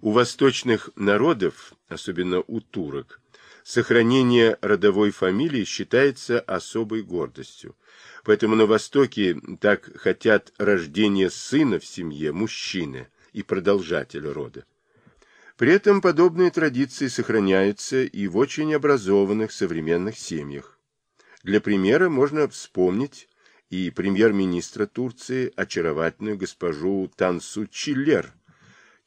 У восточных народов, особенно у турок, сохранение родовой фамилии считается особой гордостью. Поэтому на Востоке так хотят рождения сына в семье, мужчины и продолжателя рода. При этом подобные традиции сохраняются и в очень образованных современных семьях. Для примера можно вспомнить и премьер-министра Турции, очаровательную госпожу Тансу Чиллер,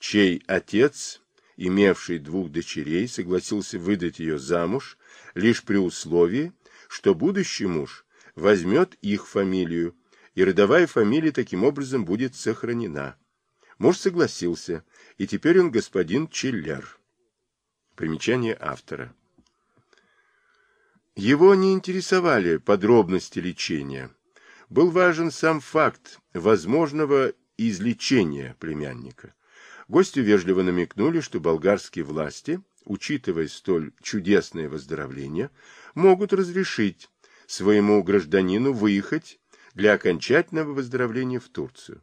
чей отец, имевший двух дочерей, согласился выдать ее замуж лишь при условии, что будущий муж возьмет их фамилию, и родовая фамилия таким образом будет сохранена. Муж согласился, и теперь он господин Чиллер. Примечание автора. Его не интересовали подробности лечения. Был важен сам факт возможного излечения племянника. Гостю вежливо намекнули, что болгарские власти, учитывая столь чудесное выздоровление, могут разрешить своему гражданину выехать для окончательного выздоровления в Турцию.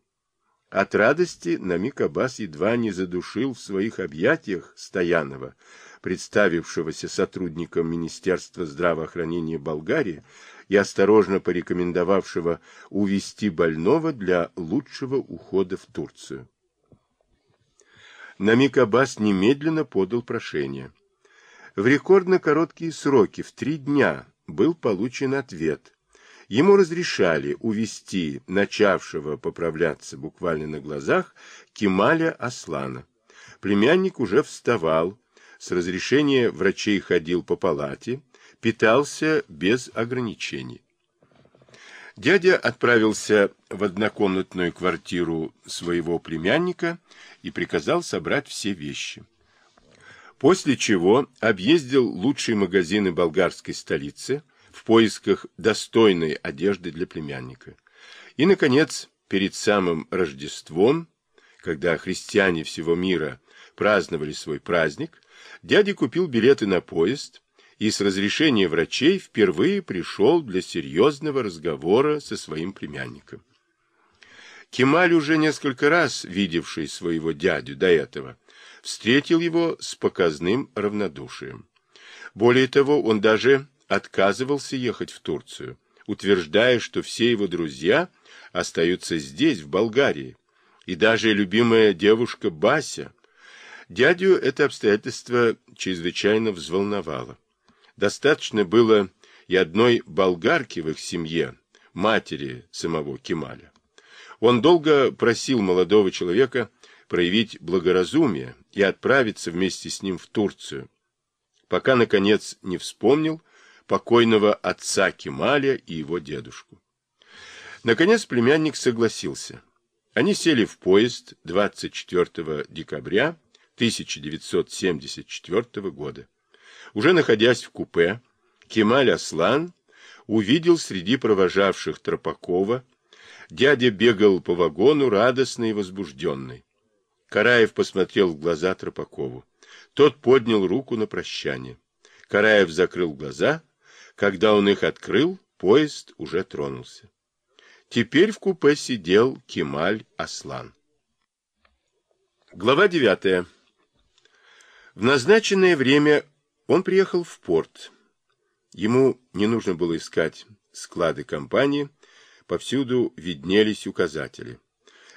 От радости Намик Аббас едва не задушил в своих объятиях Стоянова, представившегося сотрудником Министерства здравоохранения Болгарии и осторожно порекомендовавшего увезти больного для лучшего ухода в Турцию. Намик Аббас немедленно подал прошение. В рекордно короткие сроки, в три дня, был получен ответ. Ему разрешали увести начавшего поправляться буквально на глазах Кемаля Аслана. Племянник уже вставал, с разрешения врачей ходил по палате, питался без ограничений. Дядя отправился в однокомнатную квартиру своего племянника и приказал собрать все вещи. После чего объездил лучшие магазины болгарской столицы в поисках достойной одежды для племянника. И, наконец, перед самым Рождеством, когда христиане всего мира праздновали свой праздник, дядя купил билеты на поезд и с разрешения врачей впервые пришел для серьезного разговора со своим племянником. Кемаль, уже несколько раз видевший своего дядю до этого, встретил его с показным равнодушием. Более того, он даже отказывался ехать в Турцию, утверждая, что все его друзья остаются здесь, в Болгарии, и даже любимая девушка Бася. Дядю это обстоятельство чрезвычайно взволновало. Достаточно было и одной болгарки в их семье, матери самого Кемаля. Он долго просил молодого человека проявить благоразумие и отправиться вместе с ним в Турцию, пока, наконец, не вспомнил покойного отца Кемаля и его дедушку. Наконец племянник согласился. Они сели в поезд 24 декабря 1974 года. Уже находясь в купе, Кемаль Аслан увидел среди провожавших Тропакова, дядя бегал по вагону радостный и возбужденный. Караев посмотрел в глаза Тропакову. Тот поднял руку на прощание. Караев закрыл глаза. Когда он их открыл, поезд уже тронулся. Теперь в купе сидел Кемаль Аслан. Глава девятая. В назначенное время он приехал в порт. Ему не нужно было искать склады компании, повсюду виднелись указатели.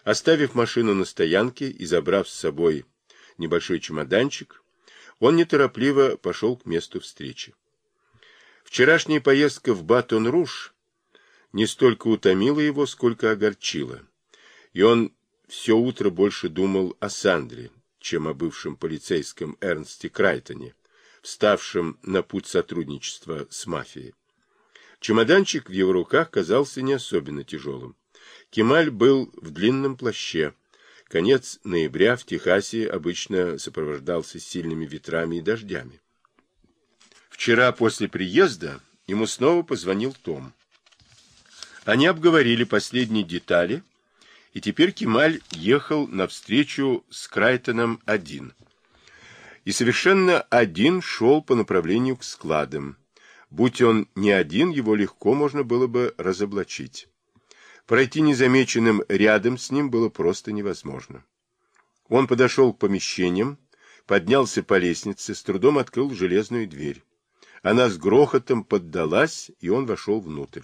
Оставив машину на стоянке и забрав с собой небольшой чемоданчик, он неторопливо пошел к месту встречи. Вчерашняя поездка в Батон-Руш не столько утомила его, сколько огорчила, и он все утро больше думал о Сандре, чем о бывшем полицейском Эрнсте Крайтоне, вставшем на путь сотрудничества с мафией. Чемоданчик в его руках казался не особенно тяжелым. Кемаль был в длинном плаще. Конец ноября в Техасе обычно сопровождался сильными ветрами и дождями. Вчера после приезда ему снова позвонил Том. Они обговорили последние детали, и теперь Кемаль ехал навстречу с Крайтоном один. И совершенно один шел по направлению к складам. Будь он не один, его легко можно было бы разоблачить. Пройти незамеченным рядом с ним было просто невозможно. Он подошел к помещениям, поднялся по лестнице, с трудом открыл железную дверь. Она с грохотом поддалась, и он вошел внутрь.